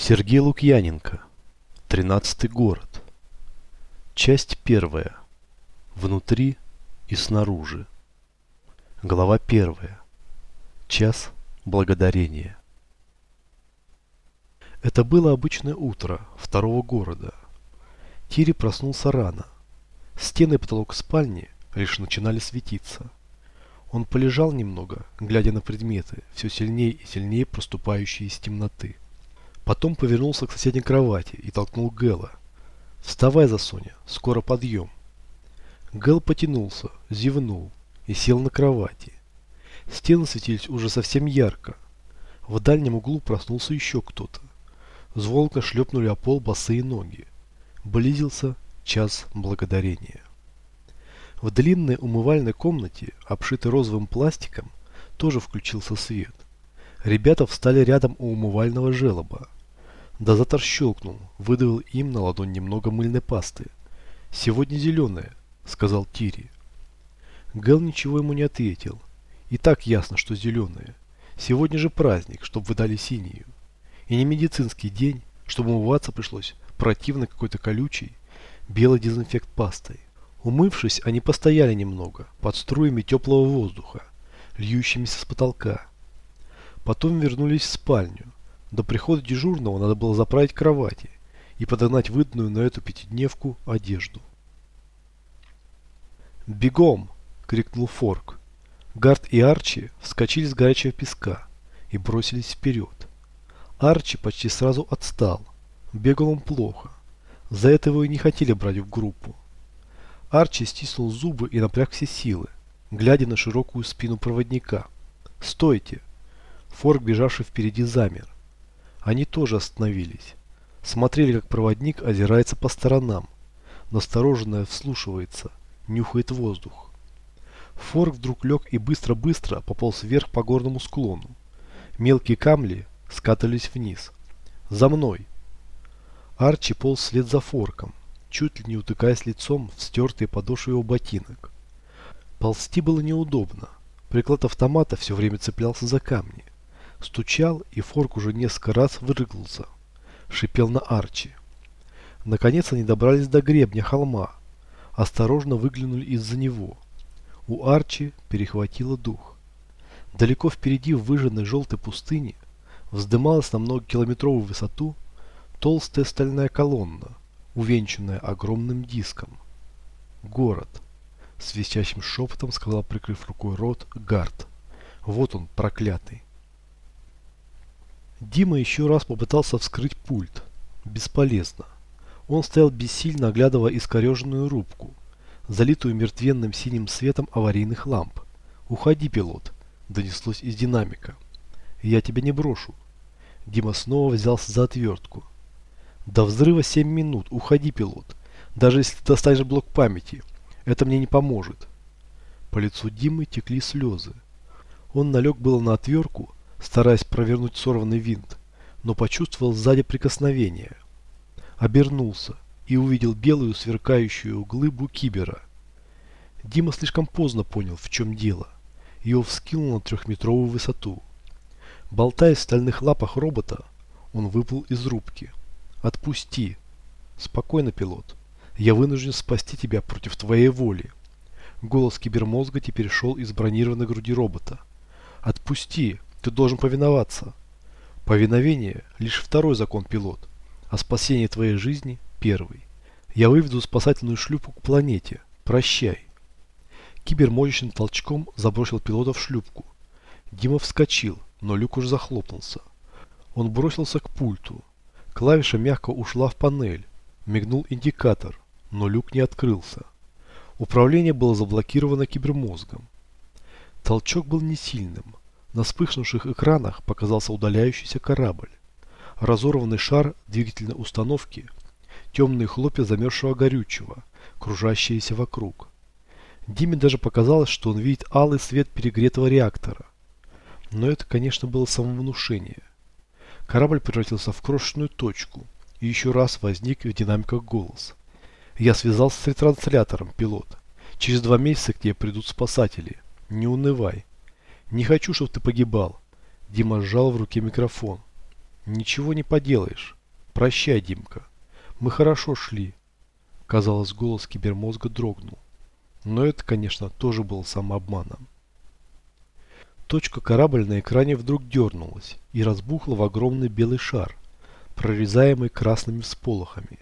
Сергей Лукьяненко. Тринадцатый город. Часть первая. Внутри и снаружи. Глава первая. Час благодарения. Это было обычное утро второго города. Тири проснулся рано. Стены и потолок спальни лишь начинали светиться. Он полежал немного, глядя на предметы, все сильнее и сильнее проступающие из темноты. Потом повернулся к соседней кровати и толкнул Гэла. «Вставай, Засоня, скоро подъем». Гэл потянулся, зевнул и сел на кровати. Стены светились уже совсем ярко. В дальнем углу проснулся еще кто-то. Звонко шлепнули о пол босые ноги. Близился час благодарения. В длинной умывальной комнате, обшитой розовым пластиком, тоже включился свет. Ребята встали рядом у умывального желоба. Дозатор щелкнул, выдавил им на ладонь немного мыльной пасты. «Сегодня зеленая», — сказал Тири. Гэл ничего ему не ответил. И так ясно, что зеленая. Сегодня же праздник, чтобы вы дали синюю. И не медицинский день, чтобы умываться пришлось противно какой-то колючей, белой дезинфект пастой. Умывшись, они постояли немного, под струями теплого воздуха, льющимися с потолка. Потом вернулись в спальню, до прихода дежурного надо было заправить кровати и подогнать выданную на эту пятидневку одежду. «Бегом!» – крикнул Форк. Гард и Арчи вскочили с горячего песка и бросились вперед. Арчи почти сразу отстал. Бегал он плохо. За это его и не хотели брать в группу. Арчи стиснул зубы и напряг все силы, глядя на широкую спину проводника. «Стойте!» Форк, бежавший впереди, замер. Они тоже остановились. Смотрели, как проводник озирается по сторонам. Настороженно вслушивается, нюхает воздух. Форк вдруг лег и быстро-быстро пополз вверх по горному склону. Мелкие камни скатывались вниз. «За мной!» Арчи полз вслед за Форком, чуть ли не утыкаясь лицом в стертые подошвы его ботинок. Ползти было неудобно. Приклад автомата все время цеплялся за камни. Стучал, и Форк уже несколько раз вырыгнулся. Шипел на Арчи. Наконец они добрались до гребня холма. Осторожно выглянули из-за него. У Арчи перехватило дух. Далеко впереди в выжженной желтой пустыне вздымалась на многокилометровую высоту толстая стальная колонна, увенчанная огромным диском. Город. Свистящим шепотом сказал, прикрыв рукой рот, Гард. Вот он, проклятый. Дима еще раз попытался вскрыть пульт. Бесполезно. Он стоял бессильно, оглядывая искореженную рубку, залитую мертвенным синим светом аварийных ламп. «Уходи, пилот!» – донеслось из динамика. «Я тебя не брошу». Дима снова взялся за отвертку. «До взрыва 7 минут. Уходи, пилот. Даже если ты достанешь блок памяти, это мне не поможет». По лицу Димы текли слезы. Он налег было на отвертку, стараясь провернуть сорванный винт, но почувствовал сзади прикосновение. Обернулся и увидел белую сверкающую глыбу кибера. Дима слишком поздно понял, в чем дело. Его вскинул на трехметровую высоту. Болтаясь в стальных лапах робота, он выплыл из рубки. «Отпусти!» «Спокойно, пилот. Я вынужден спасти тебя против твоей воли». Голос кибермозга теперь шел из бронированной груди робота. «Отпусти! Ты должен повиноваться. Повиновение – лишь второй закон, пилот, а спасение твоей жизни – первый. Я выведу спасательную шлюпку к планете. Прощай. Кибер мощным толчком забросил пилота в шлюпку. Дима вскочил, но люк уже захлопнулся. Он бросился к пульту. Клавиша мягко ушла в панель. Мигнул индикатор, но люк не открылся. Управление было заблокировано кибермозгом. Толчок был не сильным. На вспыхнувших экранах показался удаляющийся корабль. Разорванный шар двигательной установки, темные хлопья замерзшего горючего, кружащиеся вокруг. Диме даже показалось, что он видит алый свет перегретого реактора. Но это, конечно, было самовнушение. Корабль превратился в крошечную точку, и еще раз возник в динамиках голос. «Я связался с ретранслятором, пилот. Через два месяца к тебе придут спасатели. Не унывай. «Не хочу, чтобы ты погибал». Дима сжал в руке микрофон. Ничего не поделаешь. Прощай, Димка. Мы хорошо шли. Казалось, голос кибермозга дрогнул. Но это, конечно, тоже было самообманом. Точка корабль на экране вдруг дернулась и разбухла в огромный белый шар, прорезаемый красными всполохами.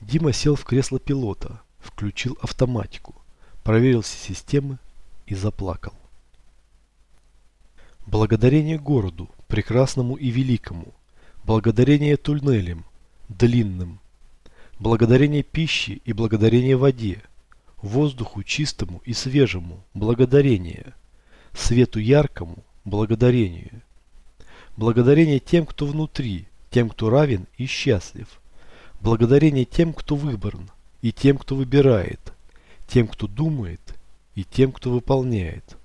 Дима сел в кресло пилота, включил автоматику, проверил все системы и заплакал. Благодарение городу, прекрасному и великому, благодарение туннелям, длинным, благодарение пище и благодарение воде, воздуху чистому и свежему, благодарение, свету яркому, благодарение, благодарение тем, кто внутри, тем, кто равен и счастлив, благодарение тем, кто выбран, и тем, кто выбирает, тем, кто думает, и тем, кто выполняет.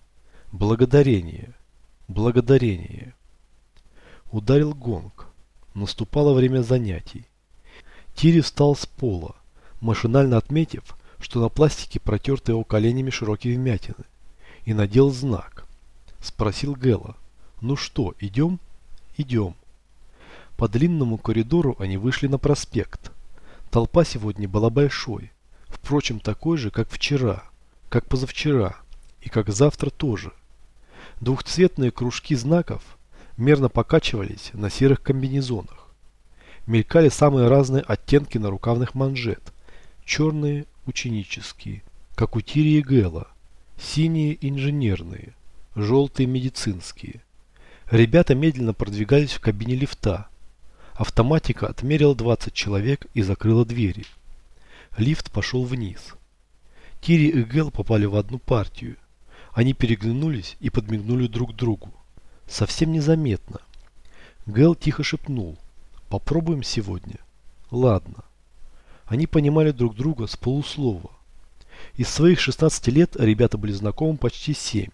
Благодарение, благодарение. Ударил гонг. Наступало время занятий. Тири встал с пола, машинально отметив, что на пластике протерты его коленями широкие вмятины, и надел знак. Спросил Гэла, ну что, идем? Идем. По длинному коридору они вышли на проспект. Толпа сегодня была большой, впрочем, такой же, как вчера, как позавчера и как завтра тоже. Двухцветные кружки знаков мерно покачивались на серых комбинезонах. Мелькали самые разные оттенки на рукавных манжет. Черные – ученические, как у Тири и Гэла, синие – инженерные, желтые – медицинские. Ребята медленно продвигались в кабине лифта – Автоматика отмерила 20 человек и закрыла двери. Лифт пошел вниз. Тири и Гел попали в одну партию. Они переглянулись и подмигнули друг другу. Совсем незаметно. Гел тихо шепнул. «Попробуем сегодня?» «Ладно». Они понимали друг друга с полуслова. Из своих 16 лет ребята были знакомы почти 7.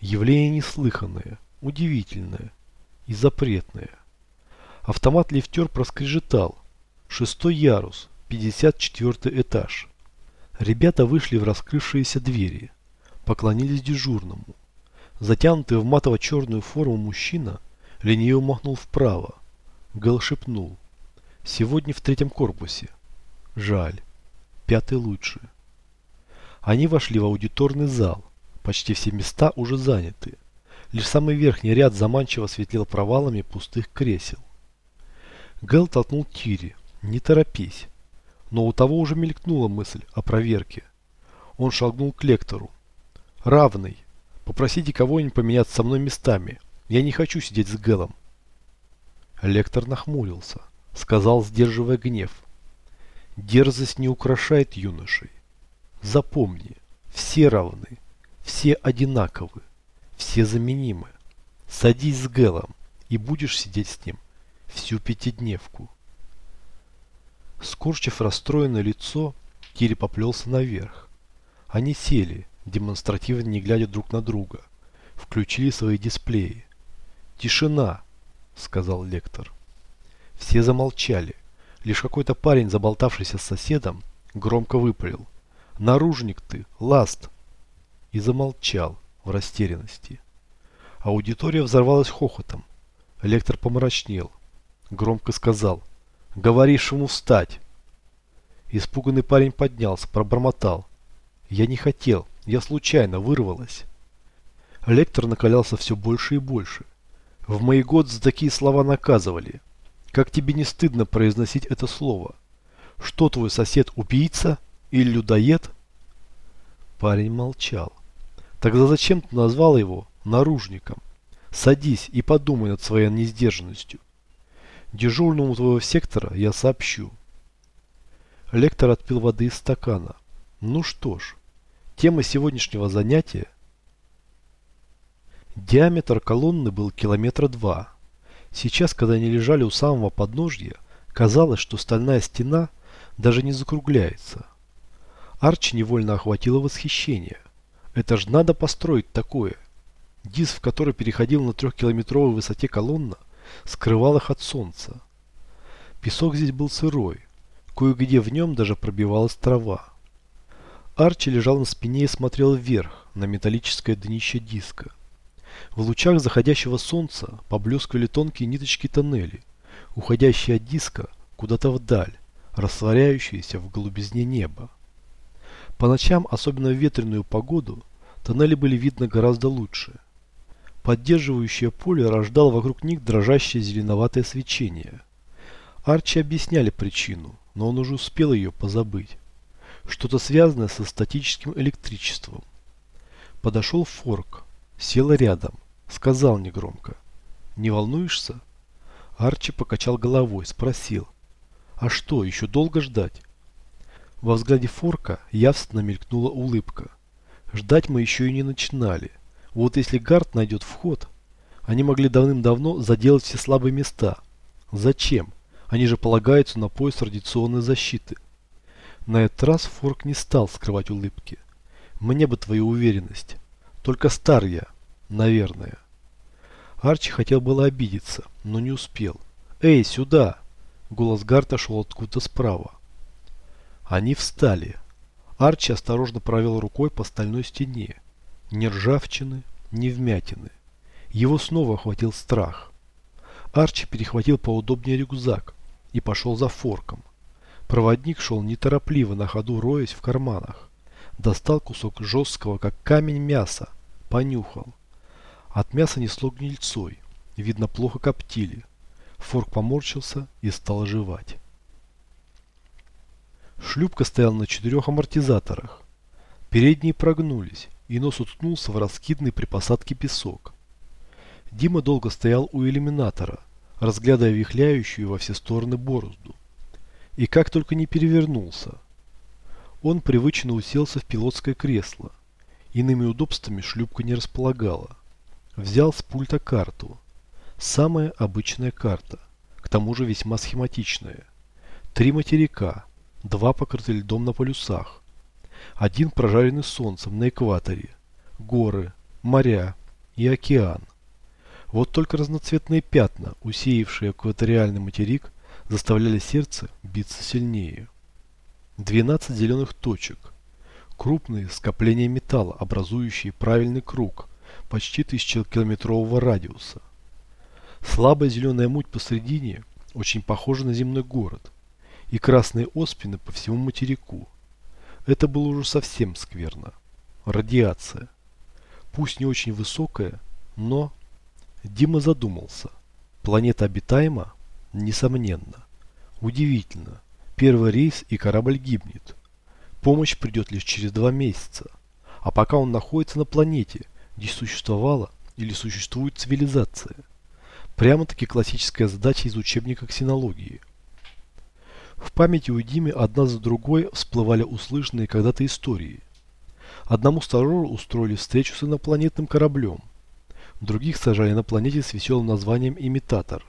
Явление неслыханное, удивительное и запретное. Автомат-лифтер проскрежетал. Шестой ярус, 54 этаж. Ребята вышли в раскрывшиеся двери. Поклонились дежурному. Затянутый в матово-черную форму мужчина лениво махнул вправо. Гэл шепнул. Сегодня в третьем корпусе. Жаль. Пятый лучше. Они вошли в аудиторный зал. Почти все места уже заняты. Лишь самый верхний ряд заманчиво светлел провалами пустых кресел. Гэл толкнул Тири. «Не торопись». Но у того уже мелькнула мысль о проверке. Он шагнул к лектору. «Равный. Попросите кого-нибудь поменяться со мной местами. Я не хочу сидеть с Гэлом». Лектор нахмурился. Сказал, сдерживая гнев. «Дерзость не украшает юношей. Запомни, все равны, все одинаковы, все заменимы. Садись с Гэлом и будешь сидеть с ним всю пятидневку. Скорчив расстроенное лицо, Кири поплелся наверх. Они сели, демонстративно не глядя друг на друга. Включили свои дисплеи. «Тишина!» – сказал лектор. Все замолчали. Лишь какой-то парень, заболтавшийся с соседом, громко выпалил. «Наружник ты, ласт!» И замолчал в растерянности. Аудитория взорвалась хохотом. Лектор помрачнел. Громко сказал. «Говоришь ему встать!» Испуганный парень поднялся, пробормотал. «Я не хотел, я случайно вырвалась». Лектор накалялся все больше и больше. В мои годы за такие слова наказывали. Как тебе не стыдно произносить это слово? Что твой сосед убийца или людоед? Парень молчал. Тогда зачем ты назвал его наружником? Садись и подумай над своей несдержанностью. Дежурному твоего сектора я сообщу. Лектор отпил воды из стакана. Ну что ж, тема сегодняшнего занятия. Диаметр колонны был километра два. Сейчас, когда они лежали у самого подножья, казалось, что стальная стена даже не закругляется. Арчи невольно охватило восхищение. Это ж надо построить такое. Диск, в который переходил на трехкилометровой высоте колонна, скрывал их от солнца. Песок здесь был сырой, кое-где в нем даже пробивалась трава. Арчи лежал на спине и смотрел вверх, на металлическое днище диска. В лучах заходящего солнца поблескивали тонкие ниточки тоннелей, уходящие от диска куда-то вдаль, растворяющиеся в голубизне неба. По ночам, особенно в ветреную погоду, тоннели были видно гораздо лучше. Поддерживающее поле рождало вокруг них дрожащее зеленоватое свечение. Арчи объясняли причину, но он уже успел ее позабыть. Что-то связанное со статическим электричеством. Подошел Форк, сел рядом, сказал негромко. «Не волнуешься?» Арчи покачал головой, спросил. «А что, еще долго ждать?» Во взгляде Форка явственно мелькнула улыбка. Ждать мы еще и не начинали. Вот если Гард найдет вход, они могли давным-давно заделать все слабые места. Зачем? Они же полагаются на пояс радиационной защиты. На этот раз Форк не стал скрывать улыбки. Мне бы твою уверенность. Только стар я, наверное. Арчи хотел было обидеться, но не успел. «Эй, сюда!» Голос Гарта шел откуда-то справа. Они встали. Арчи осторожно провел рукой по стальной стене. Ни ржавчины, ни вмятины. Его снова охватил страх. Арчи перехватил поудобнее рюкзак и пошел за форком. Проводник шел неторопливо, на ходу роясь в карманах. Достал кусок жесткого, как камень мяса, понюхал. От мяса несло гнильцой, видно плохо коптили. Форк поморщился и стал жевать. Шлюпка стояла на четырех амортизаторах. Передние прогнулись, и нос уткнулся в раскидный при посадке песок. Дима долго стоял у иллюминатора, разглядывая вихляющую во все стороны борозду. И как только не перевернулся. Он привычно уселся в пилотское кресло. Иными удобствами шлюпка не располагала. Взял с пульта карту. Самая обычная карта, к тому же весьма схематичная. Три материка, два покрыты льдом на полюсах, один прожаренный солнцем на экваторе, горы, моря и океан. Вот только разноцветные пятна, усеявшие экваториальный материк, заставляли сердце биться сильнее. 12 зеленых точек. Крупные скопления металла, образующие правильный круг, почти тысячекилометрового радиуса. Слабая зеленая муть посредине очень похожа на земной город. И красные оспины по всему материку. Это было уже совсем скверно. Радиация. Пусть не очень высокая, но... Дима задумался. Планета обитаема? Несомненно. Удивительно. Первый рейс и корабль гибнет. Помощь придет лишь через два месяца. А пока он находится на планете, где существовала или существует цивилизация. Прямо-таки классическая задача из учебника ксенологии. В памяти у Димы одна за другой всплывали услышанные когда-то истории. Одному стажеру устроили встречу с инопланетным кораблем. Других сажали на планете с веселым названием «Имитатор».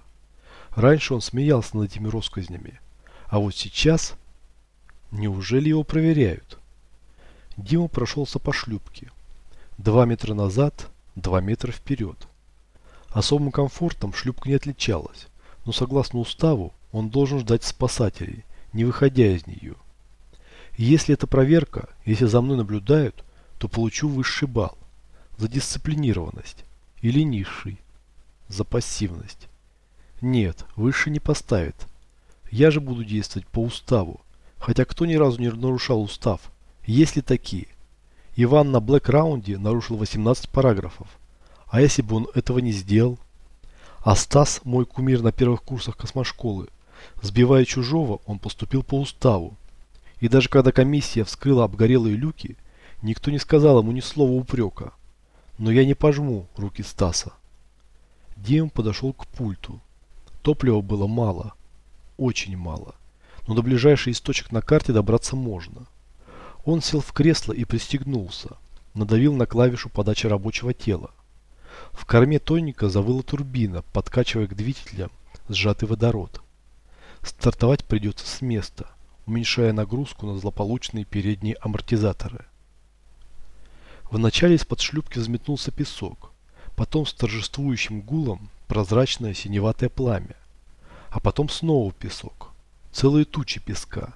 Раньше он смеялся над этими россказнями. А вот сейчас... Неужели его проверяют? Дима прошелся по шлюпке. Два метра назад, два метра вперед. Особым комфортом шлюпка не отличалась, но согласно уставу он должен ждать спасателей, не выходя из нее. если это проверка, если за мной наблюдают, то получу высший балл за дисциплинированность или низший за пассивность. Нет, выше не поставит. Я же буду действовать по уставу, хотя кто ни разу не нарушал устав, есть ли такие? Иван на Блэк Раунде нарушил 18 параграфов. А если бы он этого не сделал? А Стас, мой кумир на первых курсах космошколы, сбивая чужого, он поступил по уставу. И даже когда комиссия вскрыла обгорелые люки, никто не сказал ему ни слова упрека. Но я не пожму руки Стаса. Дим подошел к пульту. Топлива было мало. Очень мало. Но до ближайшей из точек на карте добраться можно. Он сел в кресло и пристегнулся. Надавил на клавишу подачи рабочего тела. В корме тоника завыла турбина, подкачивая к двигателям сжатый водород. Стартовать придется с места, уменьшая нагрузку на злополучные передние амортизаторы. Вначале из-под шлюпки взметнулся песок, потом с торжествующим гулом прозрачное синеватое пламя, а потом снова песок, целые тучи песка.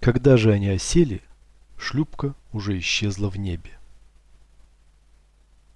Когда же они осели, Шлюпка уже исчезла в небе.